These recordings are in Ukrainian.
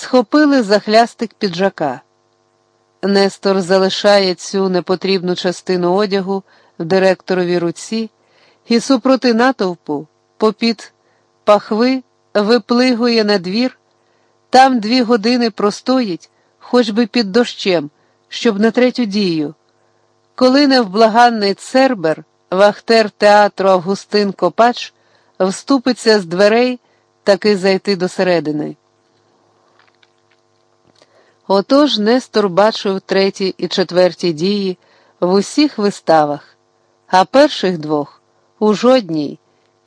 схопили за хлястик піджака. Нестор залишає цю непотрібну частину одягу в директоровій руці і супроти натовпу, попід пахви, виплигує на двір, там дві години простоїть, хоч би під дощем, щоб на третю дію. Коли невблаганний цербер, вахтер театру Августин Копач, вступиться з дверей таки зайти до середини. Отож Нестор бачив треті і четверті дії в усіх виставах, а перших двох у жодній,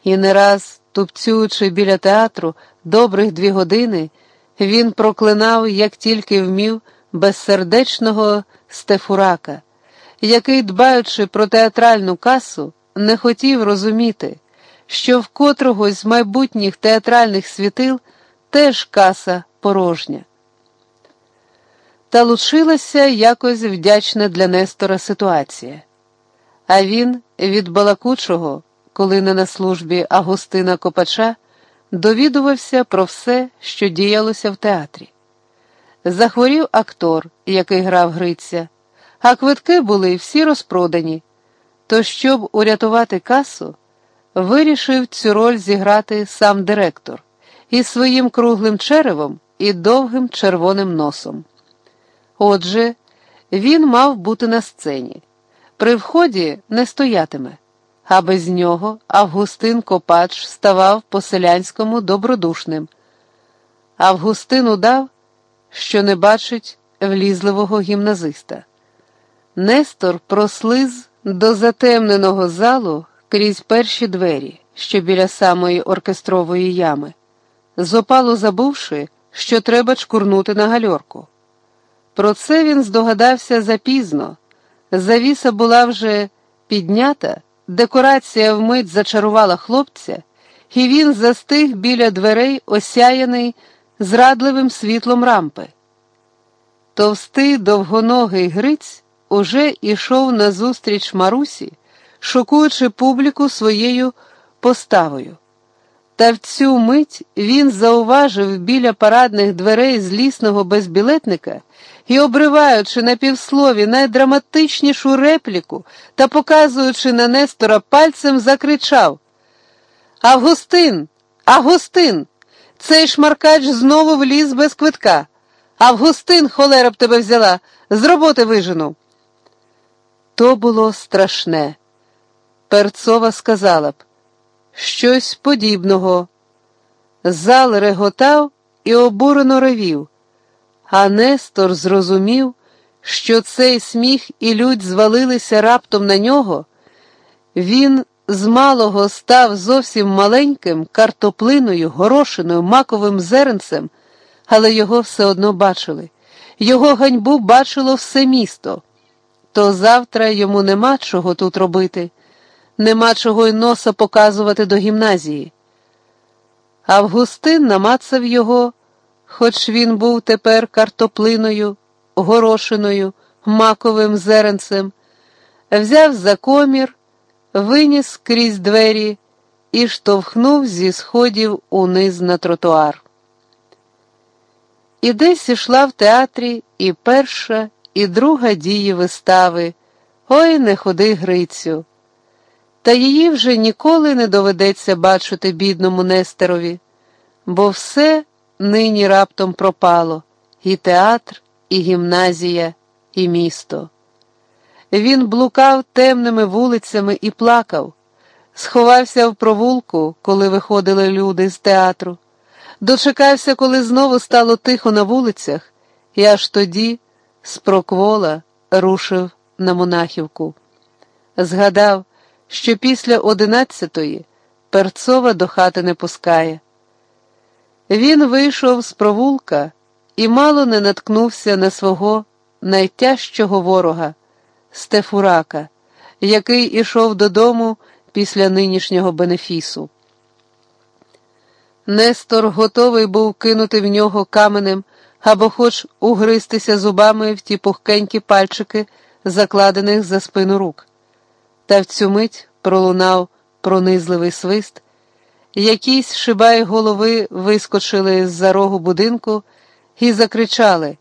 і не раз, тупцюючи біля театру добрих дві години, він проклинав, як тільки вмів, безсердечного Стефурака, який, дбаючи про театральну касу, не хотів розуміти, що в котрогось з майбутніх театральних світил теж каса порожня. Та лучилася якось вдячна для Нестора ситуація. А він від балакучого, коли не на службі Агустина Копача, довідувався про все, що діялося в театрі. Захворів актор, який грав Гриця, а квитки були всі розпродані. То, щоб урятувати касу, вирішив цю роль зіграти сам директор із своїм круглим черевом і довгим червоним носом. Отже, він мав бути на сцені. При вході не стоятиме, а без нього Августин Копач ставав по селянському добродушним. Августин удав, що не бачить влізливого гімназиста. Нестор прослиз до затемненого залу крізь перші двері, що біля самої оркестрової ями, з опалу забувши, що треба чкурнути на гальорку. Про це він здогадався запізно. Завіса була вже піднята, декорація вмить зачарувала хлопця, і він застиг біля дверей, осяяний зрадливим світлом рампи. Товстий довгоногий Гриць уже ішов назустріч Марусі, шокуючи публіку своєю поставою. Та в цю мить він зауважив біля парадних дверей злісного безбілетника і, обриваючи на півслові найдраматичнішу репліку та показуючи на Нестора пальцем, закричав: Августин, Августин, цей шмаркач знову вліз без квитка. Августин, холера б тебе взяла, з роботи вижену. То було страшне. Перцова сказала б щось подібного. Зал реготав і обурено ревів, а Нестор зрозумів, що цей сміх і людь звалилися раптом на нього. Він з малого став зовсім маленьким картоплиною, горошиною, маковим зеренцем, але його все одно бачили. Його ганьбу бачило все місто. То завтра йому нема чого тут робити нема чого й носа показувати до гімназії. Августин намацав його, хоч він був тепер картоплиною, горошиною, маковим зеренцем, взяв за комір, виніс крізь двері і штовхнув зі сходів униз на тротуар. І десь ішла в театрі і перша, і друга дії вистави. Ой, не ходи Грицю та її вже ніколи не доведеться бачити бідному Нестерові, бо все нині раптом пропало і театр, і гімназія, і місто. Він блукав темними вулицями і плакав, сховався в провулку, коли виходили люди з театру, дочекався, коли знову стало тихо на вулицях, і аж тоді з проквола рушив на монахівку. Згадав, що після одинадцятої перцова до хати не пускає. Він вийшов з провулка і мало не наткнувся на свого найтяжчого ворога Стефурака, який ішов додому після нинішнього бенефісу. Нестор готовий був кинути в нього каменем або хоч угристися зубами в ті пухкенькі пальчики, закладених за спину рук. Та в цю мить пролунав пронизливий свист, якісь шибаї голови вискочили з за рогу будинку і закричали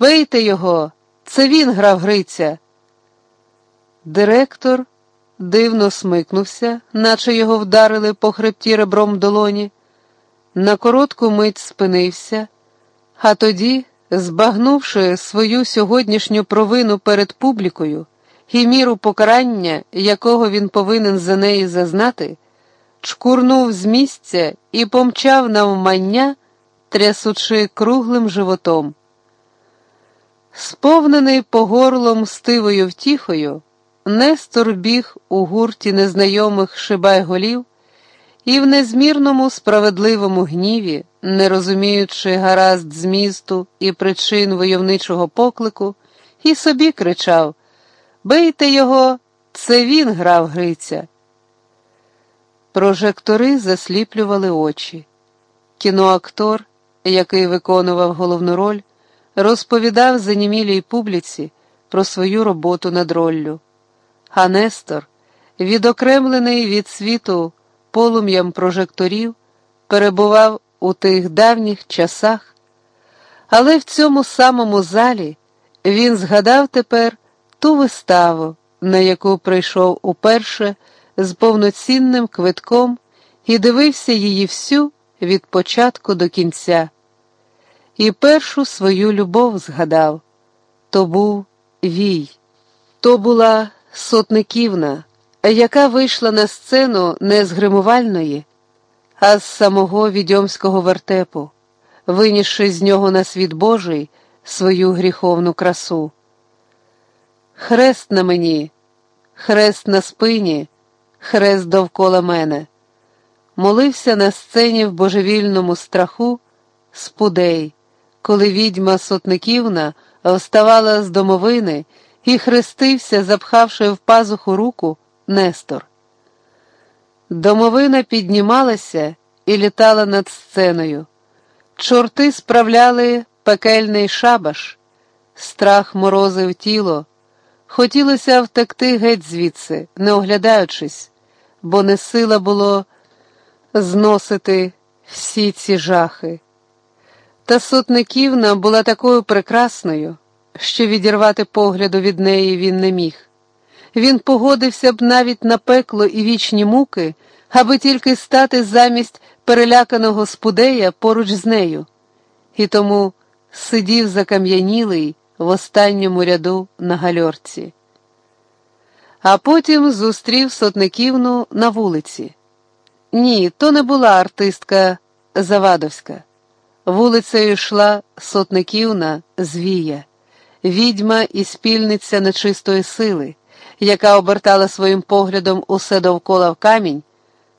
Бийте його, це він грав Гриця. Директор дивно смикнувся, наче його вдарили по хребті ребром долоні. На коротку мить спинився, а тоді, збагнувши свою сьогоднішню провину перед публікою і міру покарання, якого він повинен за неї зазнати, чкурнув з місця і помчав навмання, трясучи круглим животом. Сповнений по горлом стивою втіхою, Нестор біг у гурті незнайомих шибайголів і в незмірному справедливому гніві, не розуміючи гаразд змісту і причин войовничого поклику, і собі кричав Бийте його, це він грав Гриця. Прожектори засліплювали очі. Кіноактор, який виконував головну роль, розповідав занімілій публіці про свою роботу над роллю. А Нестор, відокремлений від світу полум'ям прожекторів, перебував у тих давніх часах, але в цьому самому залі він згадав тепер ту виставу, на яку прийшов уперше з повноцінним квитком і дивився її всю від початку до кінця. І першу свою любов згадав то був вій, то була сотниківна, яка вийшла на сцену не з гримувальної, а з самого відьомського вертепу, винісши з нього на світ Божий свою гріховну красу. Хрест на мені, хрест на спині, хрест довкола мене. Молився на сцені в божевільному страху спудей, коли відьма Сотниківна вставала з домовини і хрестився, запхавши в пазуху руку Нестор. Домовина піднімалася і літала над сценою. Чорти справляли пекельний шабаш, страх морозив тіло. Хотілося втекти геть звідси, не оглядаючись, бо не сила було зносити всі ці жахи. Та сотниківна була такою прекрасною, що відірвати погляду від неї він не міг. Він погодився б навіть на пекло і вічні муки, аби тільки стати замість переляканого спудея поруч з нею, і тому сидів закам'янілий в останньому ряду на гальорці. А потім зустрів сотниківну на вулиці. Ні, то не була артистка Завадовська. Вулицею йшла сотниківна Звія, відьма і спільниця нечистої сили, яка обертала своїм поглядом усе довкола в камінь